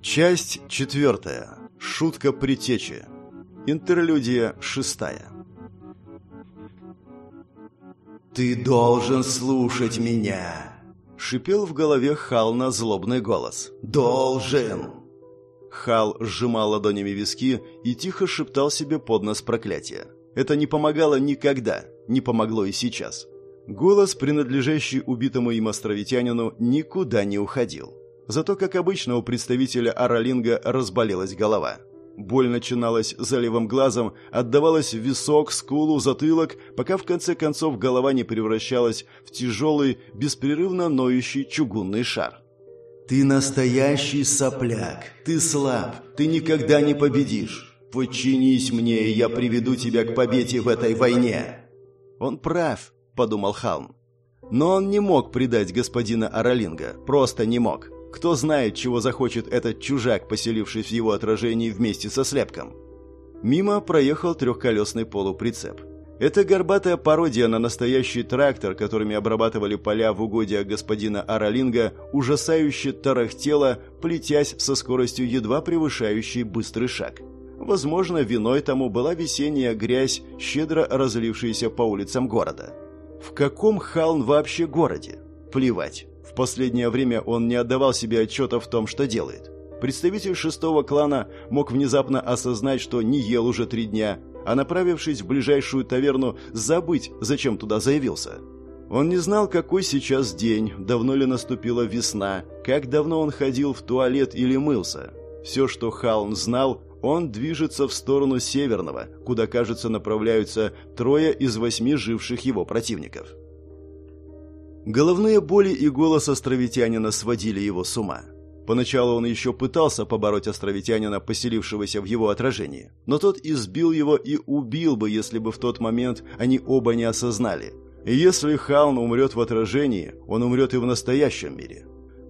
Часть четвертая. Шутка притечи. Интерлюдия шестая. «Ты должен слушать меня!» — шипел в голове Хал на злобный голос. «Должен!» Хал сжимал ладонями виски и тихо шептал себе под нос проклятия. Это не помогало никогда, не помогло и сейчас. Голос, принадлежащий убитому им островитянину, никуда не уходил. Зато, как обычно, у представителя Аралинга разболелась голова. Боль начиналась за левым глазом, отдавалась в висок, скулу, затылок, пока в конце концов голова не превращалась в тяжелый, беспрерывно ноющий чугунный шар. «Ты настоящий сопляк. Ты слаб. Ты никогда не победишь. Подчинись мне, и я приведу тебя к победе в этой войне». «Он прав», — подумал Халм. Но он не мог предать господина Аралинга. Просто не мог. Кто знает, чего захочет этот чужак, поселившись в его отражении вместе со слепком. Мимо проехал трехколесный полуприцеп. Это горбатая пародия на настоящий трактор, которыми обрабатывали поля в угодьях господина Аралинга, ужасающе тарахтела, плетясь со скоростью едва превышающей быстрый шаг. Возможно, виной тому была весенняя грязь, щедро разлившаяся по улицам города. В каком Халн вообще городе? Плевать. В последнее время он не отдавал себе отчета в том, что делает. Представитель шестого клана мог внезапно осознать, что не ел уже три дня, а направившись в ближайшую таверну, забыть, зачем туда заявился. Он не знал, какой сейчас день, давно ли наступила весна, как давно он ходил в туалет или мылся. Все, что Халн знал, он движется в сторону северного, куда, кажется, направляются трое из восьми живших его противников. Головные боли и голос островитянина сводили его с ума. Поначалу он еще пытался побороть островитянина, поселившегося в его отражении, но тот избил его и убил бы, если бы в тот момент они оба не осознали. Если Халн умрет в отражении, он умрет и в настоящем мире.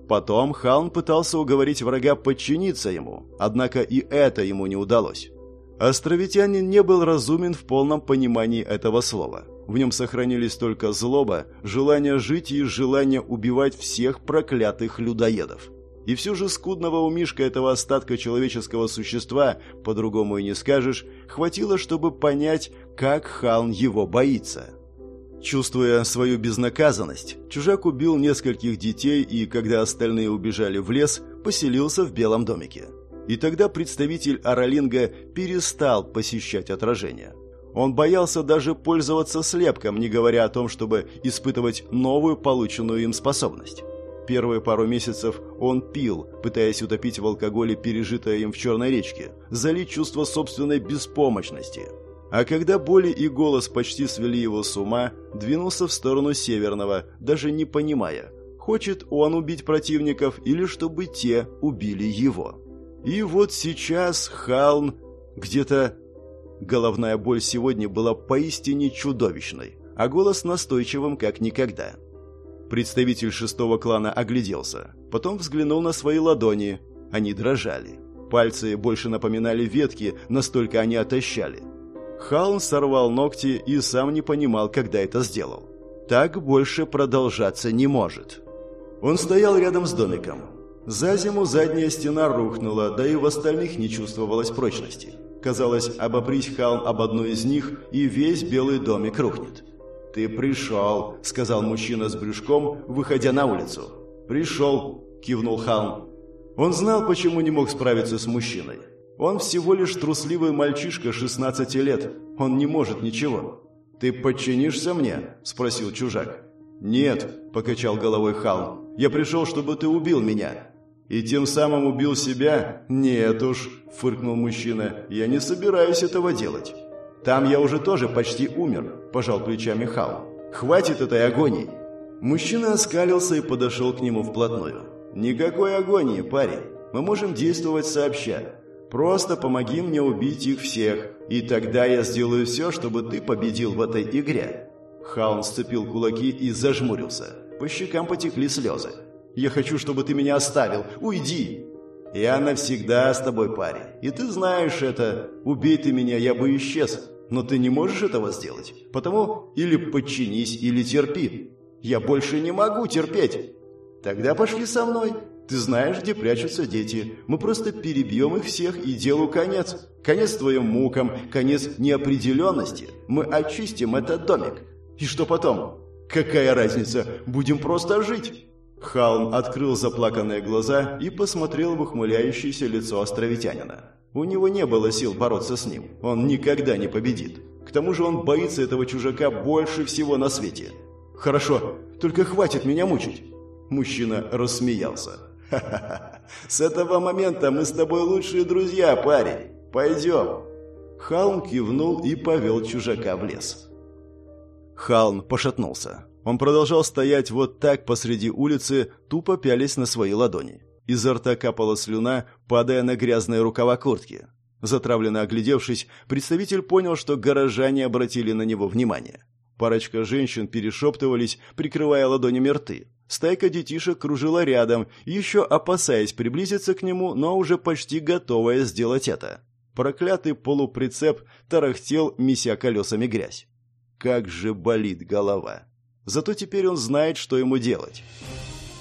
Потом Халн пытался уговорить врага подчиниться ему, однако и это ему не удалось. Островитянин не был разумен в полном понимании этого слова. В нем сохранились только злоба, желание жить и желание убивать всех проклятых людоедов. И все же скудного умишка этого остатка человеческого существа, по-другому и не скажешь, хватило, чтобы понять, как Халн его боится. Чувствуя свою безнаказанность, чужак убил нескольких детей и, когда остальные убежали в лес, поселился в белом домике. И тогда представитель Аралинга перестал посещать отражение. Он боялся даже пользоваться слепком, не говоря о том, чтобы испытывать новую полученную им способность. Первые пару месяцев он пил, пытаясь утопить в алкоголе пережитое им в Черной речке, залить чувство собственной беспомощности. А когда боли и голос почти свели его с ума, двинулся в сторону Северного, даже не понимая, хочет он убить противников или чтобы те убили его. И вот сейчас Халн где-то Головная боль сегодня была поистине чудовищной, а голос настойчивым как никогда. Представитель шестого клана огляделся, потом взглянул на свои ладони. Они дрожали. Пальцы больше напоминали ветки, настолько они отощали. Халн сорвал ногти и сам не понимал, когда это сделал. Так больше продолжаться не может. Он стоял рядом с домиком. За зиму задняя стена рухнула, да и в остальных не чувствовалось прочности. Казалось, обопрись Халм об одну из них, и весь белый домик рухнет. «Ты пришел», — сказал мужчина с брюшком, выходя на улицу. «Пришел», — кивнул Халм. Он знал, почему не мог справиться с мужчиной. Он всего лишь трусливый мальчишка 16 лет. Он не может ничего. «Ты подчинишься мне?» – спросил чужак. «Нет», – покачал головой Халм. «Я пришел, чтобы ты убил меня». «И тем самым убил себя?» «Нет уж», – фыркнул мужчина, – «я не собираюсь этого делать». «Там я уже тоже почти умер», – пожал плечами Хал. «Хватит этой агонии». Мужчина оскалился и подошел к нему вплотную. «Никакой агонии, парень. Мы можем действовать сообща. Просто помоги мне убить их всех, и тогда я сделаю все, чтобы ты победил в этой игре». Хаун сцепил кулаки и зажмурился. По щекам потекли слезы. Я хочу, чтобы ты меня оставил. Уйди!» «Я навсегда с тобой, парень. И ты знаешь это. Убей ты меня, я бы исчез. Но ты не можешь этого сделать. Потому или подчинись, или терпи. Я больше не могу терпеть. Тогда пошли со мной. Ты знаешь, где прячутся дети. Мы просто перебьем их всех, и делу конец. Конец твоим мукам, конец неопределенности. Мы очистим этот домик. И что потом? Какая разница? Будем просто жить. Халм открыл заплаканные глаза и посмотрел в ухмыляющееся лицо островитянина. У него не было сил бороться с ним. Он никогда не победит. К тому же он боится этого чужака больше всего на свете. «Хорошо, только хватит меня мучить!» Мужчина рассмеялся. «Ха-ха-ха! С этого момента мы с тобой лучшие друзья, парень! Пойдем!» Халм кивнул и повел чужака в лес. Халм пошатнулся. Он продолжал стоять вот так посреди улицы, тупо пялись на свои ладони. Изо рта капала слюна, падая на грязные рукава куртки. Затравленно оглядевшись, представитель понял, что горожане обратили на него внимание. Парочка женщин перешептывались, прикрывая ладонями рты. Стайка детишек кружила рядом, еще опасаясь приблизиться к нему, но уже почти готовая сделать это. Проклятый полуприцеп тарахтел, меся колесами грязь. Как же болит голова. Зато теперь он знает, что ему делать.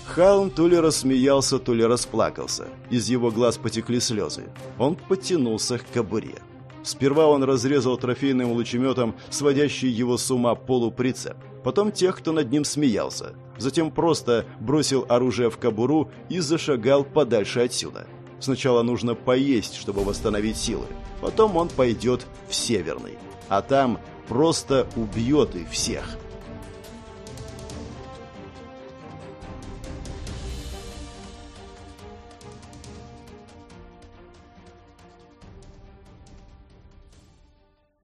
Хаун то ли рассмеялся, то ли расплакался. Из его глаз потекли слезы. Он подтянулся к кобуре. Сперва он разрезал трофейным лучеметом сводящий его с ума полуприцеп. Потом тех, кто над ним смеялся. Затем просто бросил оружие в кобуру и зашагал подальше отсюда. Сначала нужно поесть, чтобы восстановить силы. Потом он пойдет в Северный. А там просто убьет их всех.